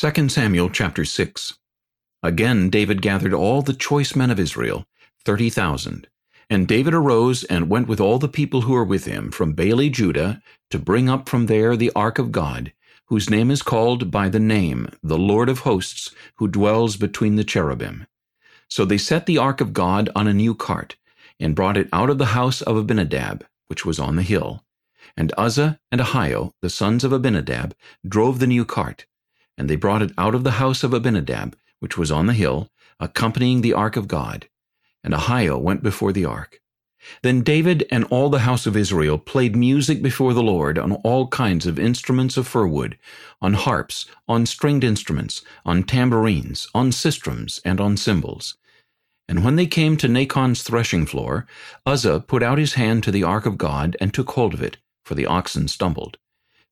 2 Samuel chapter 6 Again David gathered all the choice men of Israel, thirty thousand. And David arose and went with all the people who were with him from Baale Judah to bring up from there the ark of God, whose name is called by the name, the Lord of hosts, who dwells between the cherubim. So they set the ark of God on a new cart, and brought it out of the house of Abinadab, which was on the hill. And Uzzah and Ahio, the sons of Abinadab, drove the new cart. And they brought it out of the house of Abinadab, which was on the hill, accompanying the ark of God. And Ahio went before the ark. Then David and all the house of Israel played music before the Lord on all kinds of instruments of fir wood, on harps, on stringed instruments, on tambourines, on sistrums, and on cymbals. And when they came to Nachon's threshing floor, Uzzah put out his hand to the ark of God and took hold of it, for the oxen stumbled.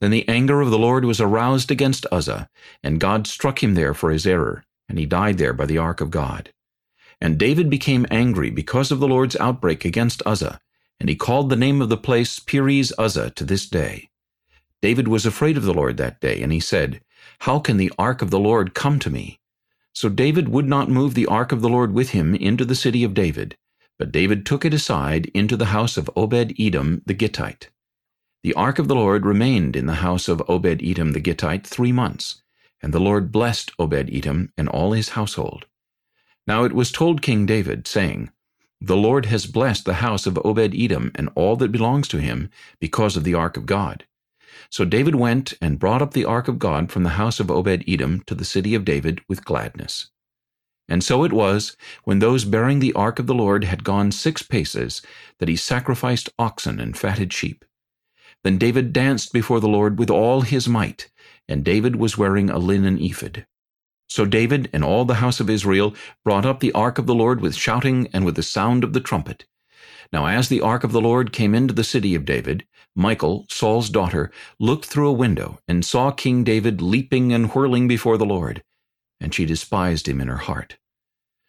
Then the anger of the Lord was aroused against Uzzah, and God struck him there for his error and he died there by the ark of God. And David became angry because of the Lord's outbreak against Uzzah, and he called the name of the place Perez Uzzah to this day. David was afraid of the Lord that day, and he said, How can the ark of the Lord come to me? So David would not move the ark of the Lord with him into the city of David, but David took it aside into the house of Obed-Edom the Gittite. The ark of the Lord remained in the house of Obed-Edom the Gittite three months, and the Lord blessed Obed-Edom and all his household. Now it was told King David, saying, The Lord has blessed the house of Obed-Edom and all that belongs to him because of the ark of God. So David went and brought up the ark of God from the house of Obed-Edom to the city of David with gladness. And so it was, when those bearing the ark of the Lord had gone six paces, that he sacrificed oxen and fatted sheep. Then David danced before the Lord with all his might, and David was wearing a linen ephod. So David and all the house of Israel brought up the ark of the Lord with shouting and with the sound of the trumpet. Now as the ark of the Lord came into the city of David, Michal, Saul's daughter, looked through a window and saw King David leaping and whirling before the Lord, and she despised him in her heart.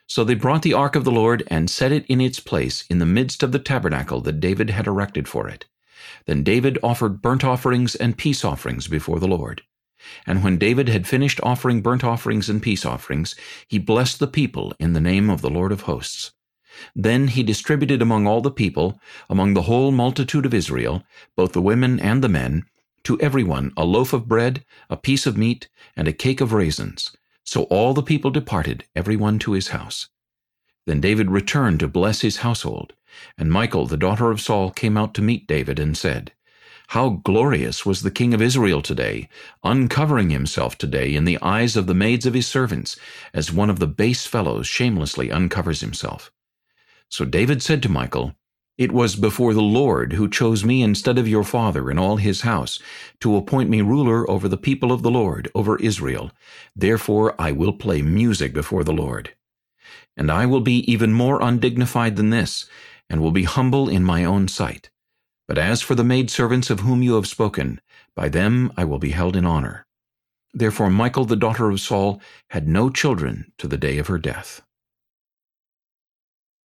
So they brought the ark of the Lord and set it in its place in the midst of the tabernacle that David had erected for it. Then David offered burnt offerings and peace offerings before the Lord. And when David had finished offering burnt offerings and peace offerings, he blessed the people in the name of the Lord of hosts. Then he distributed among all the people, among the whole multitude of Israel, both the women and the men, to every one a loaf of bread, a piece of meat, and a cake of raisins. So all the people departed, every one to his house. Then David returned to bless his household. And Michal, the daughter of Saul, came out to meet David and said, how glorious was the king of Israel today, uncovering himself today in the eyes of the maids of his servants, as one of the base fellows shamelessly uncovers himself. So David said to Michal, It was before the Lord who chose me instead of your father and all his house, to appoint me ruler over the people of the Lord, over Israel. Therefore I will play music before the Lord. And I will be even more undignified than this, and will be humble in my own sight. But as for the maidservants of whom you have spoken, by them I will be held in honor. Therefore Michal the daughter of Saul had no children to the day of her death.